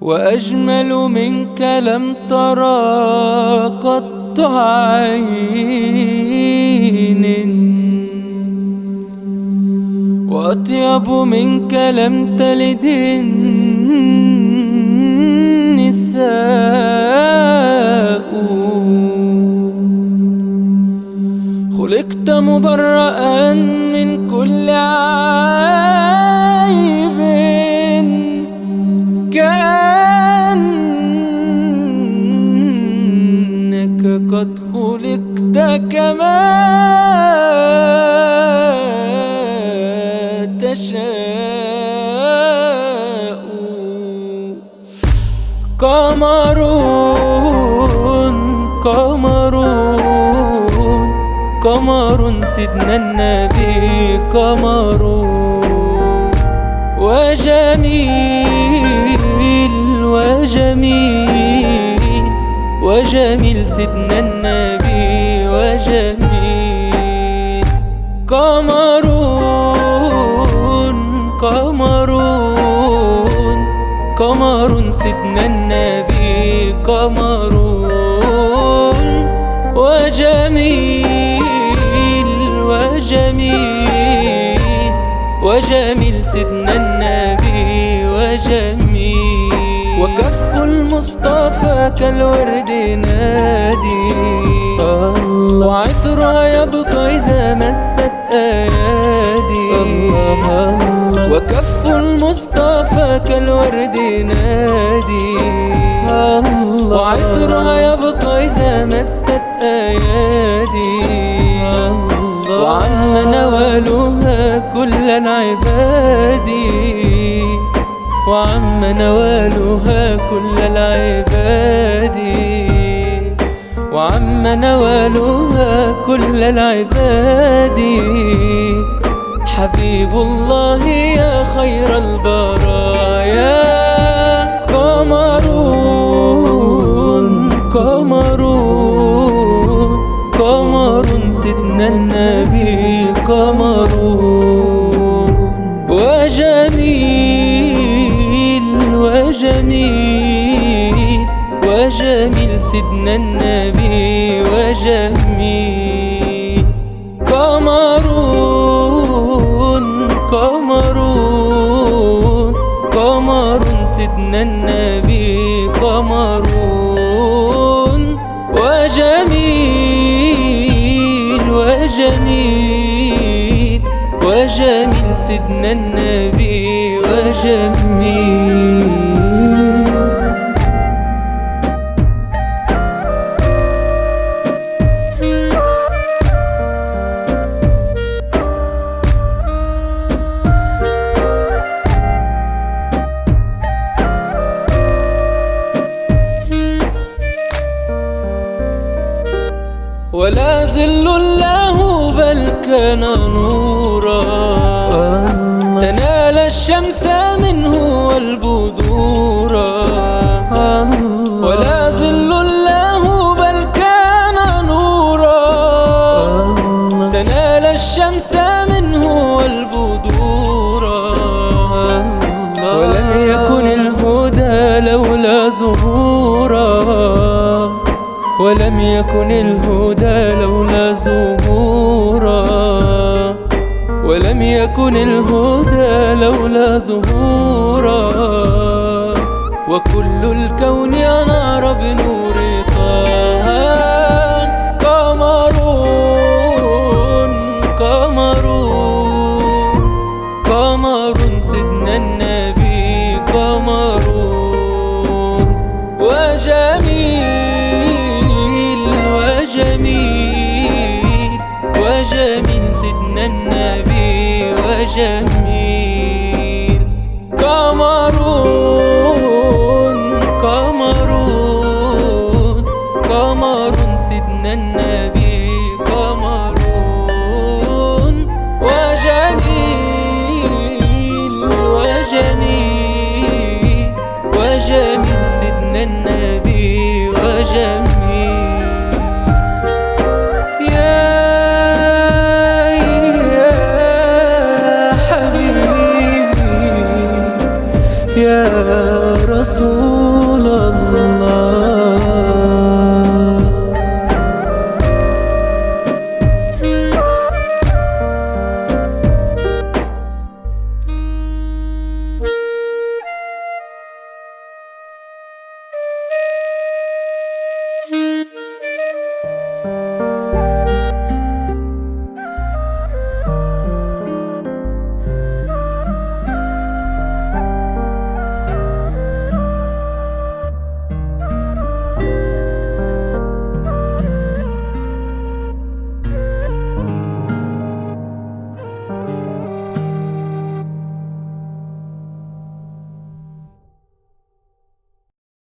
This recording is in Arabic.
وأجمل منك لم ترى قط عين وأطيب منك لم تلد النساء. خلقت مبرأ من كل عيب كأنك قد خلقت كما تشاء. قمرون قمرون قمر سيدنا النبي قمرون وجميل وجميل وجميل سيدنا النبي وجميل. قمرون قمرون قمر سيدنا النبي قمرون. وجميل وجميل وجميل سيدنا النبي وجميل. المصطفى كالورد نادي. وعطرها يبقى إذا مست أيادي. وكف المصطفى كالورد نادي. وعطرها يبقى إذا مست أيادي. وعم نوالها كل العباد وعم نوالها كل العباد. وعم نوالها كل العباد. حبيب الله يا خير البرايا. قمرون قمرون قمر سيدنا النبي قمرون. وجميل وجميل وجميل سيدنا النبي وجميل. قمرون قمرون قمر سيدنا النبي قمرون. وجميل وجميل وجميل سيدنا النبي وجميل. ولا ظل له بل كان نورا. تنال الشمس منه والبدورا ولا ظل له بل كان نورا. تنال الشمس منه والبدورا ولم يكن الهدى لولا ظهورا ولم يكن الهدى لولا ظهورا ولم يكن الهدى لولا ظهورا وكل الكون أنار بنور طه. قمرون قمرون وجميل سيدنا النبي وجميل قمرون قمرون قمر سيدنا النبي قمرون. وجميل وجميل وجميل سيدنا النبي وجميل. يا رسول الله